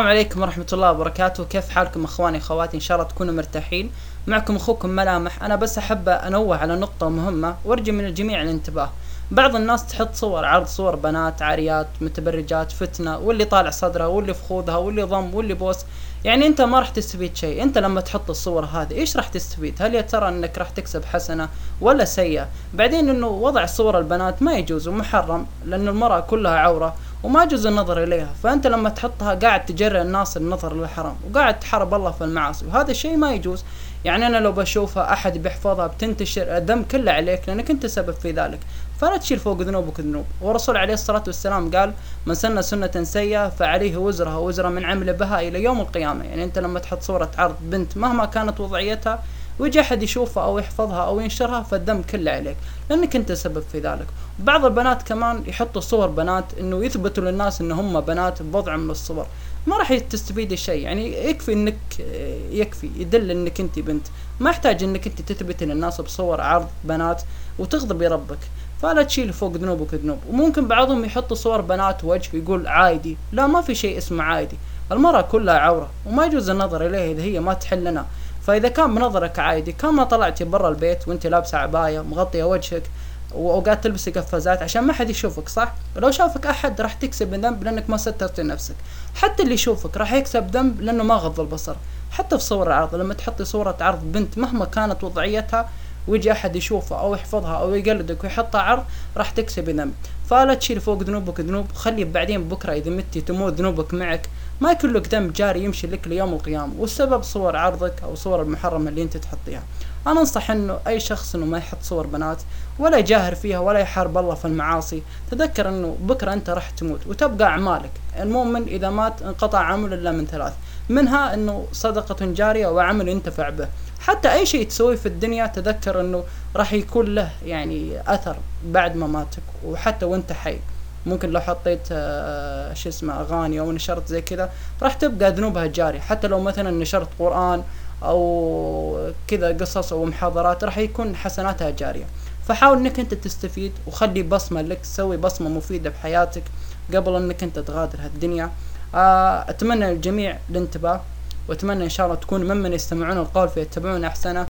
السلام عليكم ورحمة الله وبركاته. كيف حالكم أخواني أخواتي؟ إن شاء الله تكونوا مرتاحين. معكم أخوكم ملامح. أنا بس أحب أنوه على نقطة مهمة وأرجو من الجميع الانتباه. بعض الناس تحط صور عرض صور بنات عاريات متبرجات فتنة واللي طالع صدرها واللي فخوذها واللي ضم واللي بوس. يعني أنت ما راح تستفيد شيء. أنت لما تحط الصور هذه إيش راح تستفيد؟ هل يا ترى إنك راح تكسب حسنة ولا سيئة؟ بعدين إنه وضع صور البنات ما يجوز ومحرم لأنه المرأة كلها عورة. وما يجوز النظر إليها. فأنت لما تحطها قاعد تجري الناس النظر للحرام وقاعد تحارب الله في المعاصي وهذا الشيء ما يجوز. يعني أنا لو بشوفها أحد بيحفظها بتنتشر الدم كله عليك لأنك أنت سبب في ذلك. فلا تشيل فوق ذنوبك ذنوب. والرسول عليه الصلاة والسلام قال من سن سنة سيئة فعليه وزرها وزر من عمل بها إلى يوم القيامة. يعني أنت لما تحط صورة عرض بنت مهما كانت وضعيتها ويجي أحد يشوفها أو يحفظها أو ينشرها فالدم كله عليك. لأنك أنت سبب في ذلك. بعض البنات كمان يحطوا صور بنات إنه يثبتوا للناس إن هم بنات بوضع من الصور. ما راح تستفيدي شيء يعني يكفي إنك يكفي يدل إنك أنت بنت. ما يحتاج إنك أنت تثبتي للناس بصور عرض بنات وتغضبي ربك فلا تشيل فوق ذنوبك ذنوب. وممكن بعضهم يحطوا صور بنات وجه ويقول عادي. لا ما في شيء اسمه عادي. المرأة كلها عورة وما يجوز النظر إليها إذا هي ما تحل لنا فإذا كان بنظرك عادي كان ما طلعتي برا البيت وأنت لابسة عباية مغطية وجهك واوقات تلبسي قفازات عشان ما حد يشوفك صح؟ لو شافك أحد راح تكسب ذنب لأنك ما سترتي نفسك. حتى اللي يشوفك راح يكسب ذنب لأنه ما غض البصر. حتى في صور العرض لما تحطي صورة عرض بنت مهما كانت وضعيتها ويجي أحد يشوفها أو يحفظها أو يقلدك ويحطها عرض راح تكسبي ذنب. فلا تشيل فوق ذنوبك ذنوب خلي بعدين بكرة إذا متي تموت ذنوبك معك. ما يكون لك ذنب جاري يمشي لك ليوم القيامة والسبب صور عرضك أو صور المحرمة اللي أنت تحطيها. أنا أنصح إنه أي شخص إنه ما يحط صور بنات ولا يجاهر فيها ولا يحارب الله في المعاصي. تذكر إنه بكرة أنت راح تموت وتبقى أعمالك. المؤمن إذا مات انقطع عمله إلا من ثلاث. منها إنه صدقة جارية وعمل ينتفع به. حتى أي شيء تسويه في الدنيا تذكر إنه راح يكون له يعني أثر بعد مماتك وحتى وأنت حي. ممكن لو حطيت آه شو اسمه أغاني أو نشرت زي كذا راح تبقى ذنوبها جارية. حتى لو مثلا نشرت قرآن أو كذا قصص أو محاضرات راح يكون حسناتها جارية. فحاول إنك أنت تستفيد وخلي بصمة لك سوي بصمة مفيدة بحياتك قبل إنك أنت تغادر هالدنيا. آه أتمنى للجميع الانتباه وأتمنى إن شاء الله تكون ممن يستمعون القول فيتبعون أحسنه.